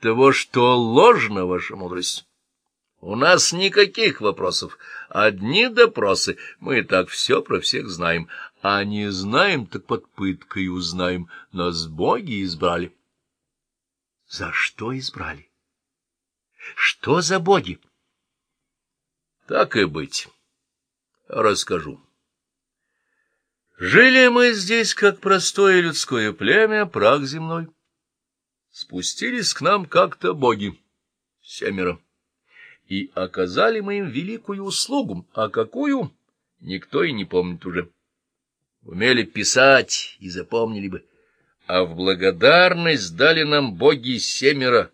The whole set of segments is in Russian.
того, что ложна ваша мудрость. У нас никаких вопросов, одни допросы. Мы так все про всех знаем, а не знаем, так под пыткой узнаем. Нас боги избрали. За что избрали? Что за боги? Так и быть. Расскажу. Жили мы здесь, как простое людское племя, прах земной. Спустились к нам как-то боги, семеро, и оказали мы им великую услугу, а какую, никто и не помнит уже. Умели писать и запомнили бы, а в благодарность дали нам боги семеро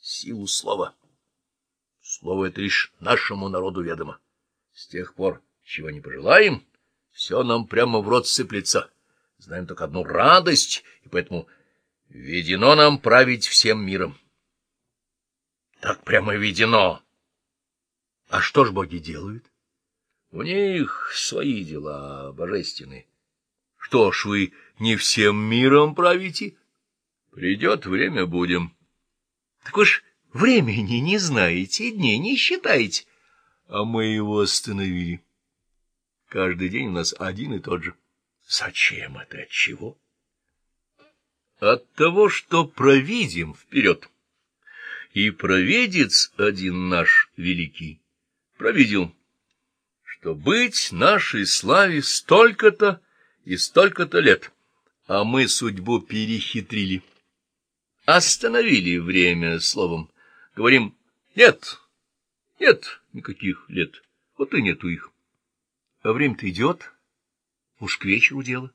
силу слова. Слово это лишь нашему народу ведомо. С тех пор, чего не пожелаем, все нам прямо в рот сыплется. Знаем только одну радость, и поэтому ведено нам править всем миром. Так прямо ведено. А что ж боги делают? У них свои дела божественные. Что ж вы не всем миром правите? Придет время, будем. Так уж времени не знаете, дней не считаете. А мы его остановили. Каждый день у нас один и тот же. Зачем это? От чего? От того, что провидим вперед. И провидец один наш великий провидел, что быть нашей славе столько-то и столько-то лет, а мы судьбу перехитрили. Остановили время словом. Говорим, нет, нет никаких лет, вот и нету их. А время-то идет, уж к вечеру дело.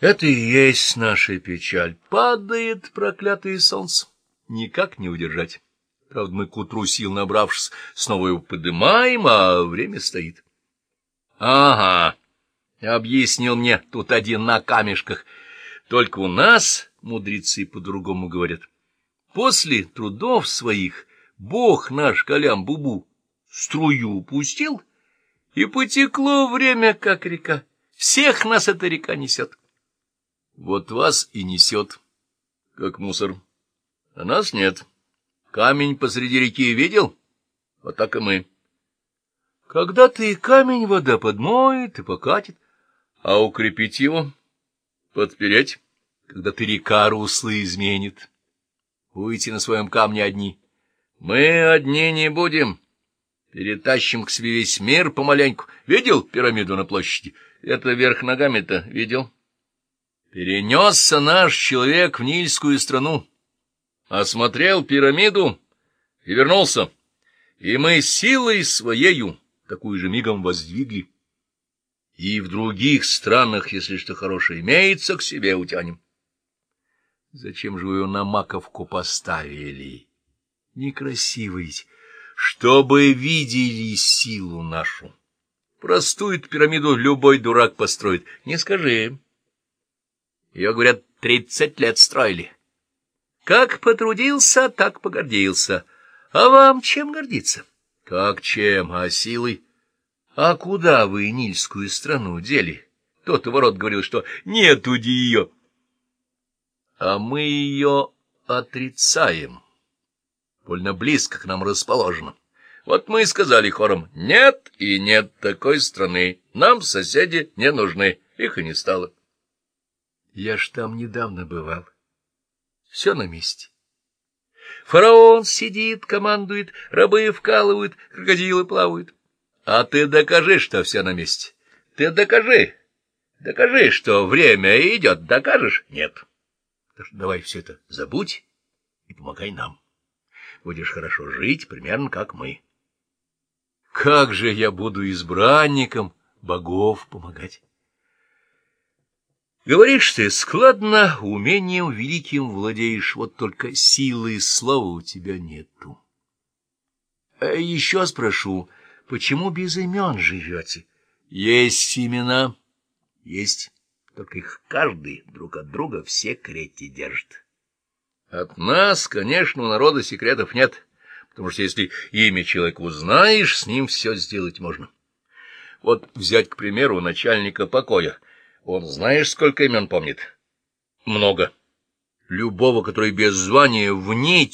Это и есть наша печаль. Падает проклятое солнце. Никак не удержать. Правда, мы к утру сил набравшись, снова его подымаем, а время стоит. — Ага, — объяснил мне тут один на камешках. Только у нас, мудрецы по-другому говорят, после трудов своих Бог наш Калям-Бубу струю пустил — и потекло время, как река. Всех нас эта река несет. Вот вас и несет, как мусор. А нас нет. Камень посреди реки видел? Вот так и мы. Когда-то и камень вода подмоет и покатит, а укрепить его, подпереть, когда ты река русло изменит. Уйти на своем камне одни. Мы одни не будем. Перетащим к себе весь мир помаленьку. Видел пирамиду на площади? Это вверх ногами-то видел? Перенесся наш человек в Нильскую страну, осмотрел пирамиду и вернулся. И мы силой своею такую же мигом воздвигли. И в других странах, если что хорошее имеется, к себе утянем. Зачем же вы ее на маковку поставили? Некрасиво ведь чтобы видели силу нашу. Простую пирамиду любой дурак построит. Не скажи. Ее, говорят, тридцать лет строили. Как потрудился, так погордился. А вам чем гордиться? Как чем? А силой? А куда вы Нильскую страну дели? Тот ворот говорил, что нету ее. А мы ее отрицаем больно близко к нам расположено. Вот мы и сказали хором «нет» и «нет такой страны, нам соседи не нужны, их и не стало». Я ж там недавно бывал. Все на месте. Фараон сидит, командует, рабы вкалывают, крокодилы плавают. А ты докажи, что все на месте. Ты докажи. Докажи, что время идет. Докажешь? Нет. Давай все это забудь и помогай нам будешь хорошо жить, примерно как мы. Как же я буду избранником богов помогать? Говоришь ты складно, умением великим владеешь, вот только силы и слова у тебя нету. А еще спрошу, почему без имен живете? Есть имена, есть, только их каждый друг от друга все крети держит. От нас, конечно, у народа секретов нет, потому что если имя человека узнаешь, с ним все сделать можно. Вот взять, к примеру, начальника покоя. Он знаешь, сколько имен помнит? Много. любого, который без звания вне